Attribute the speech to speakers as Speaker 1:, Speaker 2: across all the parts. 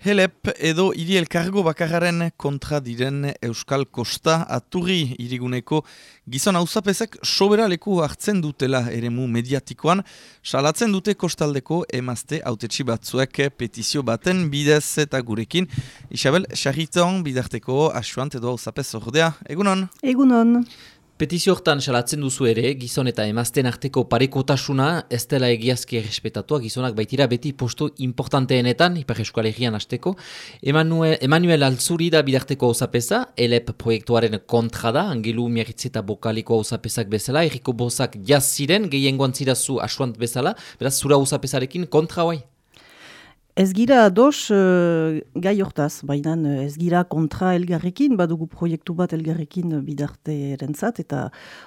Speaker 1: Helep edo hiri elkargo bakararen kontra diren Euskal Kosta aturri iriguneko gizon hauzapezek sobera leku hartzen dutela eremu mediatikoan, salatzen dute kostaldeko emazte autetxi batzuek petizio baten bidez eta gurekin. Isabel, xarriton bidarteko asuant edo hauzapez ordea, egunon?
Speaker 2: Egunon.
Speaker 3: Petizio hortan salatzen duzu ere, gizon eta emazten arteko parekotasuna ez dela egiazki errespetatua, gizonak baitira beti postu importanteenetan, Ipar Eskoalegian hasteko. Emanuel, Emanuel Alzuri da bidarteko hausapesa, ELEP proiektuaren kontra da, angelu miarritze eta bokaliko hausapesak bezala, erriko bozak jaz ziren, gehiengoan zirazu asuant bezala, beraz zura hausapesarekin kontra hoai?
Speaker 2: Ez gira ados uh, gai hortaz, baina eh, ez gira kontra elgarrekin, badugu proiektu bat elgarrekin bidarte erentzat, eta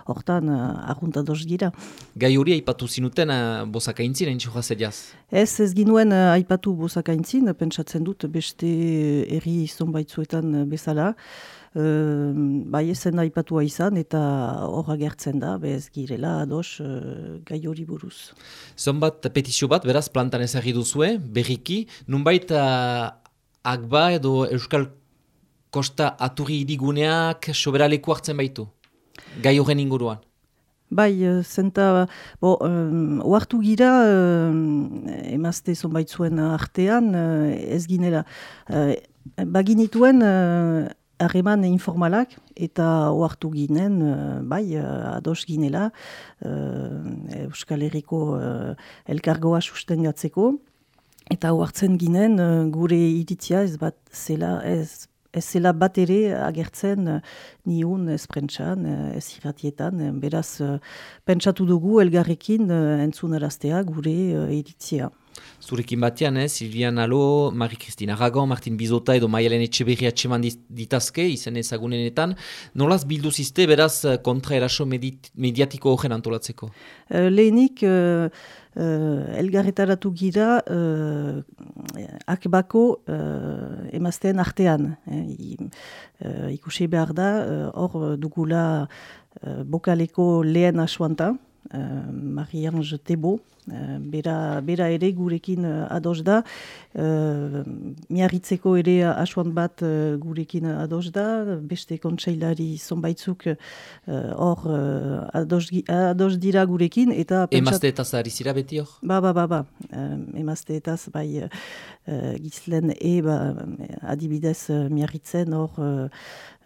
Speaker 2: hortan uh, argunta dos gira.
Speaker 3: Gai hori aipatu zinuten uh, bosakaintzin, entxo jaz?
Speaker 2: Ez, ez ginuen uh, aipatu bosakaintzin, pentsatzen dut beste herri zonbaitzuetan bezala, Uh, bai ezen aipatua izan eta hor agertzen da, bez girela ados uh, gai hori buruz.
Speaker 3: Zonbat petizio bat, beraz, plantan ezagri duzue, berriki, nunbait uh, agba edo Euskal Kosta aturi iriguneak soberaleku hartzen baitu, gai horren inguruan.
Speaker 2: Bai, zenta, bo, um, oartu gira, um, emazte zonbait zuen artean, uh, ez ginela. Uh, baginituen, harreman informalak eta oartu ginen, uh, bai, uh, ados ginela, uh, Euskal Herriko elkargoa sustengatzeko, eta oartzen ginen gure iritzia ez bat zela, ez, ez zela bat ere agertzen uh, niun ez prentsan, ez irratietan, beraz pentsatu dugu elgarrekin uh, entzunaraztea gure iritzia.
Speaker 3: Zurekin batean, eh, Silvian Alo, Marie-Christine Aragon, Martin Bizota edo Maialen Etxeberri atseman ditazke, izen ezagunenetan. Nolaz bildu ziste, beraz, eh, kontra eraso mediatiko horren antolatzeko?
Speaker 2: Uh, lehenik, uh, uh, elgarretaratu gira, uh, akbako uh, emaztean artean. Eh, uh, ikusi behar da, hor uh, dugula uh, bokaleko lehen asuanta, uh, Marie-Ange Tebo, bera, bera ere gurekin uh, ados da, uh, miarritzeko ere asuan bat gurekin ados da, beste kontseilari zonbaitzuk hor uh, ados, ados dira gurekin. eta
Speaker 3: Emazte eta zari zira beti hor?
Speaker 2: Ba, ba, ba, ba. Um, emazte eta bai uh, gizlen e ba, adibidez uh, miarritzen hor uh,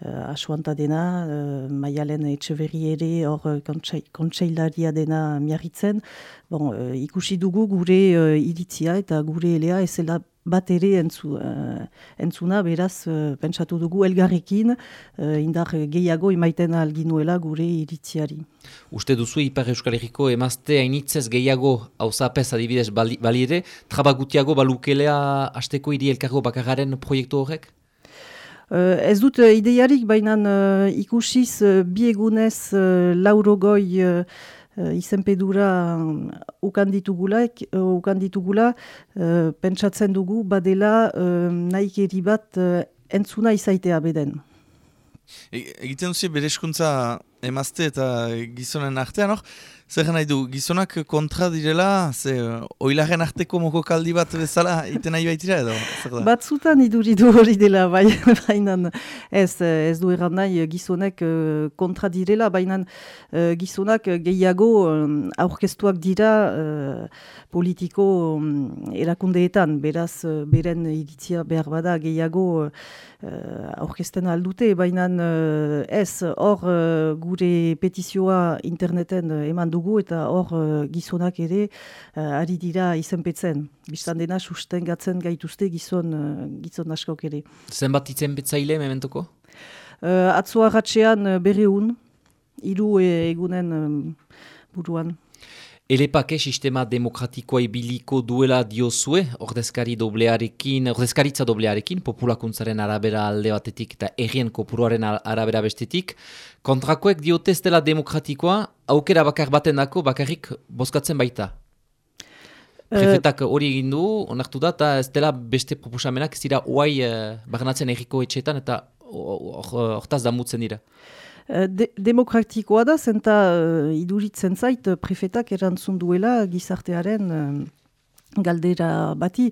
Speaker 2: uh, asuanta dena, uh, maialen etxeverri ere hor kontseilaria dena miarritzen. Bon, ikusi dugu gure uh, iritzia eta gure elea ezela bat ere entzu, uh, entzuna, beraz, uh, pentsatu dugu elgarrekin, uh, indar gehiago imaiten alginuela gure iritziari.
Speaker 3: Uste duzu Ipar Euskal Herriko emazte hainitzez gehiago hauzapez adibidez bali, bali ere, trabagutiago balukelea hasteko hiri elkargo bakararen proiektu horrek?
Speaker 2: Uh, ez dut uh, ideiarik, baina uh, ikusiz uh, biegunez uh, laurogoi uh, uh, izenpedura um, ukan ditugula, uh, ukan ditugula uh, pentsatzen dugu badela uh, nahi bat uh, entzuna izaitea beden.
Speaker 1: E, egiten duzi bere eskuntza emazte eta gizonen artean hor, zer nahi du, gizonak kontra direla, ze oilaren arteko moko kaldi bat bezala iten nahi baitira edo?
Speaker 2: Batzutan iduridu hori dela, bai, baina ez, ez du erran nahi gizonek uh, kontra direla, baina uh, gizonak gehiago aurkeztuak dira uh, politiko um, erakundeetan, beraz uh, beren iritzia behar bada gehiago uh, aurkezten aldute, baina uh, ez hor uh, gure petizioa interneten eman dugu eta hor uh, gizonak ere uh, ari dira izenpetzen. Bistan dena sustengatzen gaituzte gizon, uh, gizon askok ere.
Speaker 3: Zenbat izenpetzaile mementuko?
Speaker 2: Uh, Atzoa ratxean berreun, iru egunen um, buruan.
Speaker 3: Elepake sistema demokratikoa ibiliko duela diozue, ordezkari doblearekin, ordezkaritza doblearekin, populakuntzaren arabera alde batetik eta errien kopuruaren arabera bestetik. Kontrakoek diote ez dela demokratikoa, aukera bakar baten dako bakarrik bozkatzen baita. Eh, Prefetak hori egin du, onartu da, eta ez dela beste proposamenak ez dira oai uh, barnatzen erriko etxeetan eta hortaz damutzen dira.
Speaker 2: Eh, de demokratikoa da, zenta uh, iduritzen zait prefetak erantzun duela gizartearen galdera bati.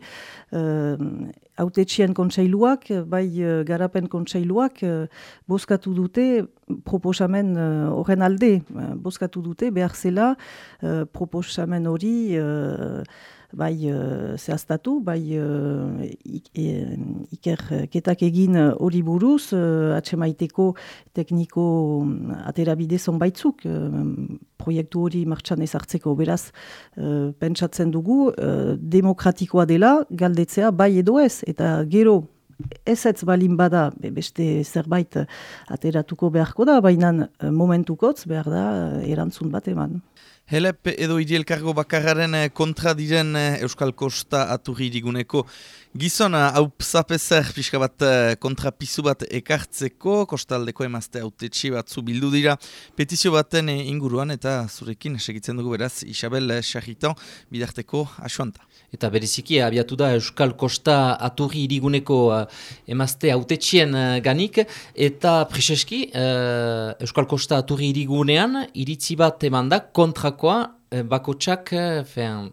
Speaker 2: Uh, autetxien kontseiluak, bai uh, garapen kontseiluak, uh, bozkatu dute proposamen horren alde, uh, bozkatu dute behar zela uh, proposamen hori bai uh, zehaztatu, bai uh, ikerketak egin hori buruz, uh, atxemaiteko tekniko aterabide zonbaitzuk, proiektu hori martxan ezartzeko beraz, pentsatzen dugu, demokratikoa dela, galdetzea bai edo ez, eta gero, Ez ez balin bada, beste zerbait ateratuko beharko da, baina momentukotz behar da erantzun bat eman.
Speaker 1: Helep edo ideelkargo bakarraren eh, kontra diren eh, Euskal Kosta aturri diguneko gizona. Hau psapezer pixka bat eh, kontrapizu bat ekartzeko, kostaldeko emazte haute batzu bildu dira. Petizio baten inguruan eta zurekin segitzen dugu beraz Isabel Charritan bidarteko asuanta.
Speaker 3: Eta bereziki abiatu da Euskal Kosta aturri iriguneko emazte haute ganik. Eta preseski Euskal Kosta aturri irigunean iritzi bat eman da kontra Gaurkoa, eh, bakotsak, eh, fean,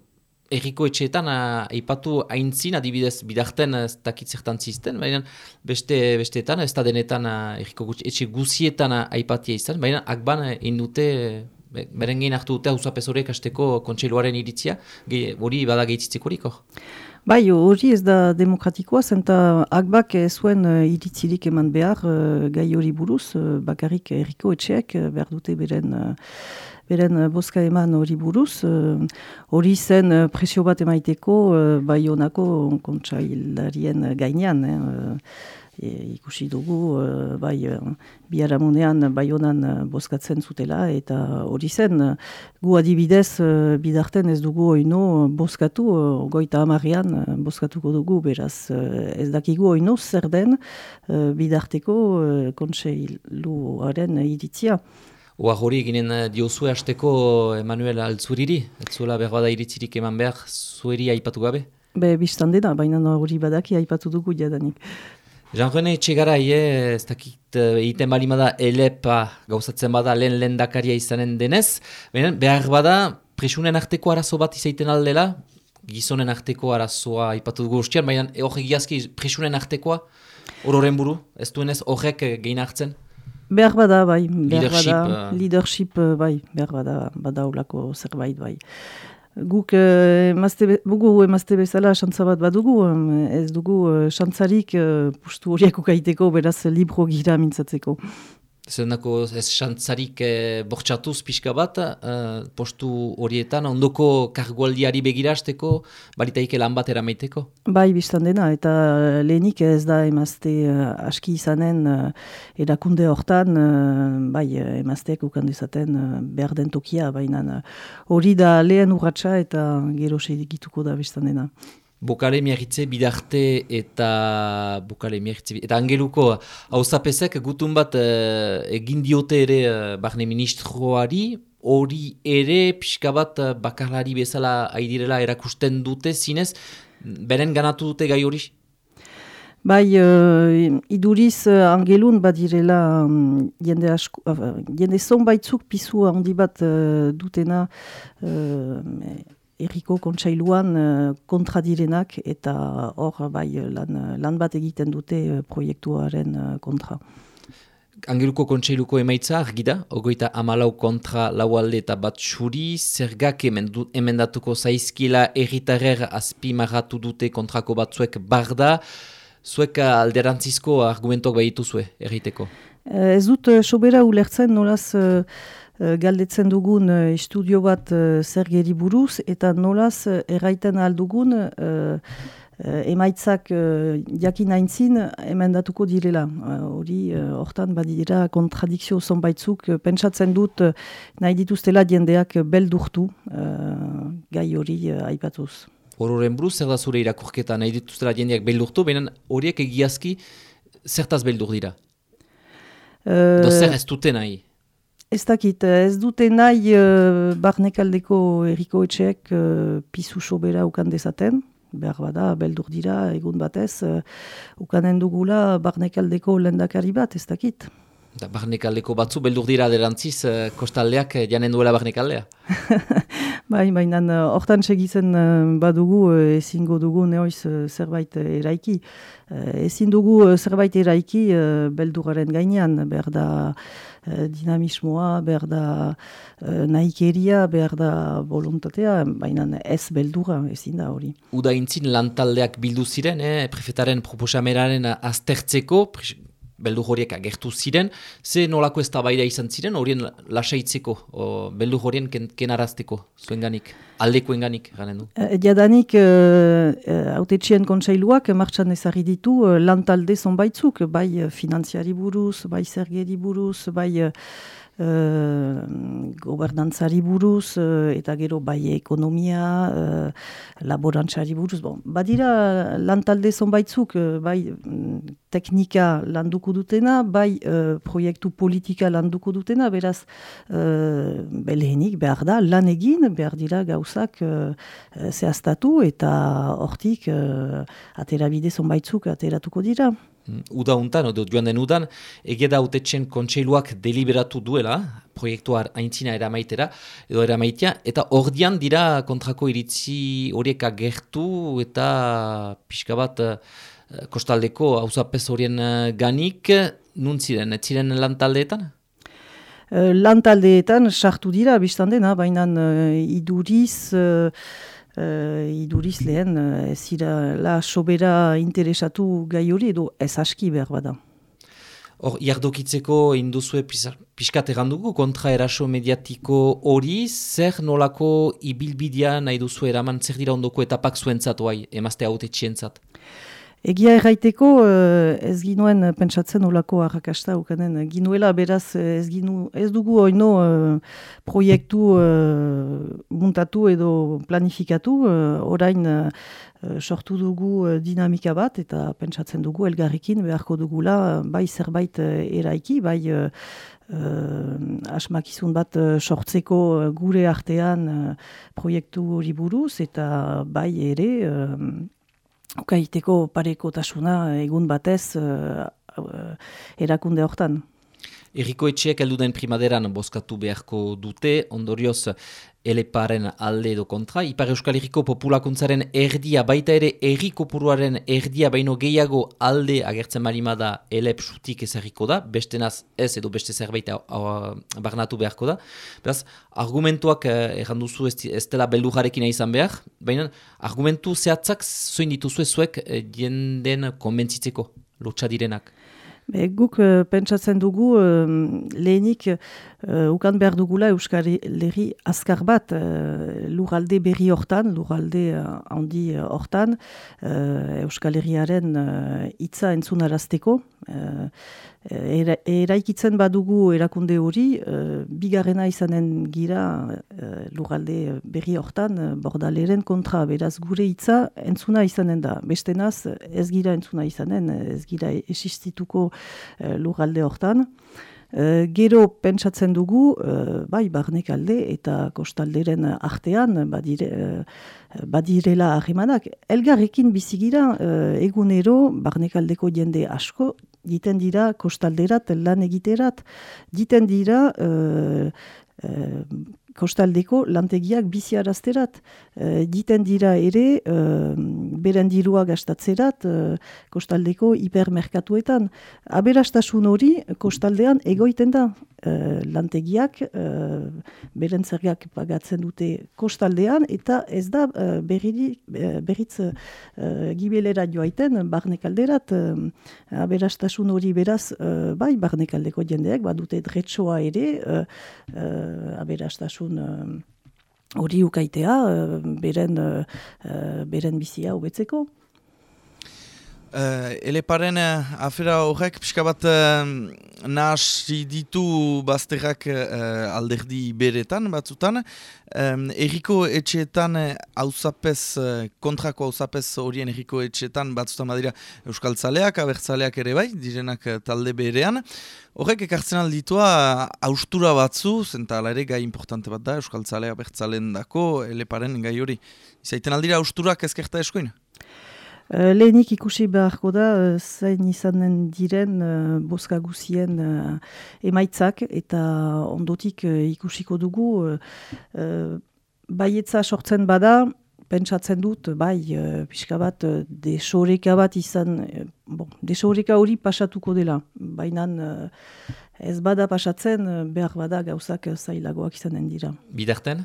Speaker 3: erriko etxeetan aipatu uh, haintzin, adibidez, bidarten ez dakitzertan zizten, baina beste, besteetan, ez da denetan uh, erriko etxe guzietan uh, aipatia izan, baina akban uh, indute, beren gehin hartu dute hausapez horiek asteko kontseiluaren iritzia, hori bada gehitzitzeko horiko.
Speaker 2: Bai, hori ez da demokratikoa, zenta akbak zuen iritzirik eman behar gai hori buruz, bakarrik erriko etxeak behar dute beren beren uh, boska eman hori buruz, uh, hori zen uh, presio bat emaiteko uh, bai honako kontxailarien gainean. E, ikusi dugu, uh, bai uh, biharamunean bai honan uh, boskatzen zutela, eta hori zen, uh, gu adibidez uh, bidarten ez dugu oino boskatu, uh, goita amarrian uh, boskatuko dugu, beraz ez dakigu oino zer den uh, bidarteko uh, kontseiluaren iritzia.
Speaker 3: Oa hori eginen eh, diozue hasteko Emanuel Altzuriri, ez zuela behar bada iritzirik eman behar zueri aipatu gabe?
Speaker 2: Be, biztan dena, baina hori badaki aipatu dugu jadanik.
Speaker 3: Jean-René Etxegara, ez dakit eh, egiten bali bada elepa gauzatzen bada lehen lehen dakaria izanen denez, behar bada presunen arteko arazo bat izaiten aldela, gizonen arteko arazoa aipatu dugu ustean, baina hori egiazki presunen artekoa, hororen buru, ez duenez horrek gehin hartzen?
Speaker 2: Behar bada, bai. Behar leadership. Bada, uh... Leadership, uh, bai. Behar bada, bada ulako zerbait, bai. Guk uh, emazte, bugu emazte bezala xantza bat badugu, um, ez dugu uh, xantzarik uh, pustu horiak ukaiteko, beraz libro gira mintzatzeko.
Speaker 3: Zendako ez xantzarik e, bortxatuz pixka bat, eh, postu horietan, ondoko kargualdiari begirasteko, baritaike lan bat eramaiteko?
Speaker 2: Bai, biztan dena, eta lehenik ez da emazte uh, aski izanen erakunde hortan, bai, emazteak ukandezaten uh, behar den tokia, baina hori da lehen urratxa eta gero segituko da biztan dena.
Speaker 3: Bokale miarritze bidarte eta bokale miarritze eta angeluko hauzapezek gutun bat uh, egin diote ere uh, barne ministroari hori ere pixka bat uh, bakarlari bezala aidirela erakusten dute zinez beren ganatu dute gai hori?
Speaker 2: Bai, uh, iduriz uh, angelun badirela um, jende, asko, uh, jende zonbaitzuk pisu handi bat uh, dutena erriko kontsailuan uh, kontra direnak eta hor bai lan, lan bat egiten dute uh, proiektuaren uh, kontra.
Speaker 3: Angeluko kontseiluko emaitza argida, ogoita amalau kontra lau alde eta bat xuri, zergak emendatuko zaizkila erritarrer azpi maratu dute kontrako batzuek barda, zuek alderantzizko argumentok behitu zue erriteko?
Speaker 2: Ez dut sobera ulertzen nolaz... Eh, galdetzen dugun uh, estudio bat uh, zer geri buruz, eta nolaz erraiten aldugun emaitzak uh, jakin aintzin emendatuko direla. Hori, uh, hortan badira kontradikzio zonbaitzuk, uh, pentsatzen dut uh, nahi dituztela diendeak beldurtu uh, gai hori uh, aipatuz.
Speaker 3: Hororen buruz, zer da zure irakurketa nahi dituztela diendeak beldurtu, baina horiek egiazki zertaz beldur dira? Uh, zer ez dute nahi?
Speaker 2: Ez dakit, ez dute nahi uh, barnekaldeko erriko etxeek uh, pisu sobera ukan dezaten, behar bada, beldur dira, egun batez, uh, ukanen dugula barnekaldeko lendakari bat, ez dakit.
Speaker 3: Da, barnekaldeko batzu, beldur dira derantziz, uh, kostaldeak janen duela barnekaldea.
Speaker 2: bai, baina hortan segitzen badugu ezingo dugu neoiz zerbait eraiki. Ezin dugu zerbait eraiki belduraren gainean, behar da dinamismoa, behar da nahikeria, behar da voluntatea, baina ez beldura ezin da hori.
Speaker 3: Uda intzin lantaldeak bildu ziren, eh? prefetaren proposameraren aztertzeko, beldu horiek agertu ziren, ze nolako ez tabaida izan ziren, horien lasaitzeko, beldu horien ken, kenarazteko, zuen ganik, aldeko enganik, garen du?
Speaker 2: E, Jadanik, haute uh, txien kontseiluak, martxan ezari ditu, lantalde zonbaitzuk, bai finanziari buruz, bai zergeri buruz, bai... Uh, gobernantzari buruz uh, eta gero bai ekonomia uh, laborantzari buruz. Bon, badira lantalde zonbaitzuk bai teknika landuko dutena bai proiektu politika landuko dutena beraz uh, belehenik behar da lan egin behar dira gauzak zehaztatu eta hortik uh, aterabide zonbaitzuk ateratuko dira
Speaker 3: uda untan, edo joan den udan, egeda autetxen kontseiluak deliberatu duela, proiektua aintzina eramaitera, edo eramaitea, eta ordian dira kontrako iritzi horiek agertu eta pixka bat uh, kostaldeko hauzapez horien uh, ganik, nun ziren, ziren lantaldeetan?
Speaker 2: Uh, lantaldeetan sartu dira, biztan dena, baina iduriz uh, iduriz lehen uh, ez ira la sobera interesatu gai hori edo ez aski behar bada.
Speaker 3: Hor, jardokitzeko induzue pixkat egandugu kontra eraso mediatiko hori, zer nolako ibilbidea nahi duzu eraman, zer dira ondoko etapak zuentzat oai, emazte haute txientzat?
Speaker 2: Egia erraiteko eh, ez ginuen pentsatzen olako arrakasta ukanen. Ginuela beraz ez, ginu, ez dugu oino uh, proiektu uh, muntatu edo planifikatu. orain sortu dugu dinamika bat eta pentsatzen dugu elgarrikin beharko dugula bai zerbait eraiki, bai uh, asmakizun bat sortzeko gure artean proiektu hori buruz eta bai ere ukaiteko pareko tasuna egun batez uh, erakunde hortan.
Speaker 3: Eriko etxeak elduden primaderan bozkatu beharko dute, ondorioz eleparen alde edo kontra. Ipar Euskal Herriko populakuntzaren erdia, baita ere erriko puruaren erdia baino gehiago alde agertzen marima da elep sutik ezarriko da, beste naz ez edo beste zerbait barnatu beharko da. Beraz, argumentuak eh, duzu ez, ez dela beldu jarekin izan behar, baina argumentu zehatzak zoin dituzu ezuek eh, jenden konbentzitzeko, lotxa direnak.
Speaker 2: Be, guk uh, pentsatzen dugu uh, lehenik uh, ukan behar dugula Euskari Lerri azkar bat uh, luralde berri hortan, luralde handi uh, hortan uh, Euskal Herriaren hitza uh, entzunarazteko. Uh, Era, eraikitzen badugu erakunde hori, uh, bigarrena izanen gira uh, lugalde berri hortan, bordaleren kontra, beraz gure hitza entzuna izanen da. Beste naz, ez gira entzuna izanen, ez gira esistituko uh, lugalde hortan. Uh, gero pentsatzen dugu, uh, bai, barnek alde eta kostalderen artean badire, uh, badirela ahemanak. Elgarrekin bizigira, uh, egunero, barnek aldeko jende asko, Diten dira kostalderat lan egiterat, diten dira uh, uh, kostaldeko lantegiak biziarazterat. Uh, diten dira ere uh, beren dirua gastatzerat uh, kostaldeko hipermerkatuetan. Aberastasun hori kostaldean egoiten da. Uh, lantegiak uh, beren zergak pagatzen dute kostaldean eta ez da uh, berri, berritz uh, gibelera joaiten barnekalderat uh, aberastasun hori beraz uh, bai barnekaldeko jendeak badute dretsoa ere uh, uh, aberastasun hori uh, ukaitea uh, beren, uh, beren bizia hobetzeko.
Speaker 1: Uh, eleparen uh, afera horrek pixka bat uh, nahasi ditu bazterrak uh, alderdi beretan batzutan. Um, erriko etxeetan hauzapez, uh, kontrako hauzapez horien erriko etxeetan batzutan badira Euskal Zaleak, Abertzaleak ere bai, direnak talde berean. Horrek ekartzen alditua austura batzu, zenta ere gai importante bat da Euskal Zalea, Abertzalen dako, eleparen gai hori. Izaiten aldira austurak ezkerta eskoin?
Speaker 2: Uh, lehenik ikusi beharko da, uh, zain izanen diren uh, boska guzien uh, emaitzak, eta ondotik uh, ikusiko dugu, uh, uh, baietza sortzen bada, pentsatzen dut, bai, uh, pixka bat, uh, desoreka bat izan, uh, bon, desoreka hori pasatuko dela, baina ez bada pasatzen, behar bada gauzak zailagoak izanen dira.
Speaker 3: Bidarten?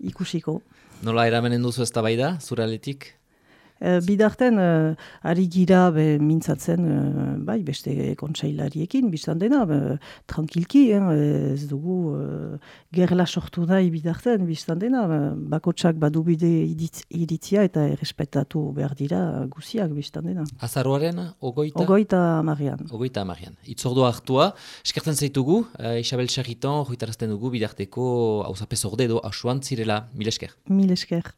Speaker 2: Ikusiko.
Speaker 3: Nola eramenen duzu ez da bai da, zuraletik?
Speaker 2: E, bidarten, uh, ari gira be, mintzatzen, uh, bai, beste kontseilariekin, biztan dena, be, tranquilki, ez dugu uh, gerla sortu nahi bidarten, biztan dena, bakotsak badubide iritzia eta errespetatu behar dira guziak, biztan dena.
Speaker 3: Azaruaren, ogoita?
Speaker 2: Ogoita amarian.
Speaker 3: Ogoita amarian. Itzordu hartua, eskertzen zaitugu, uh, Isabel Charriton, joitarazten dugu, bidarteko hausapez orde edo asuan zirela, mil esker.
Speaker 2: Mil esker.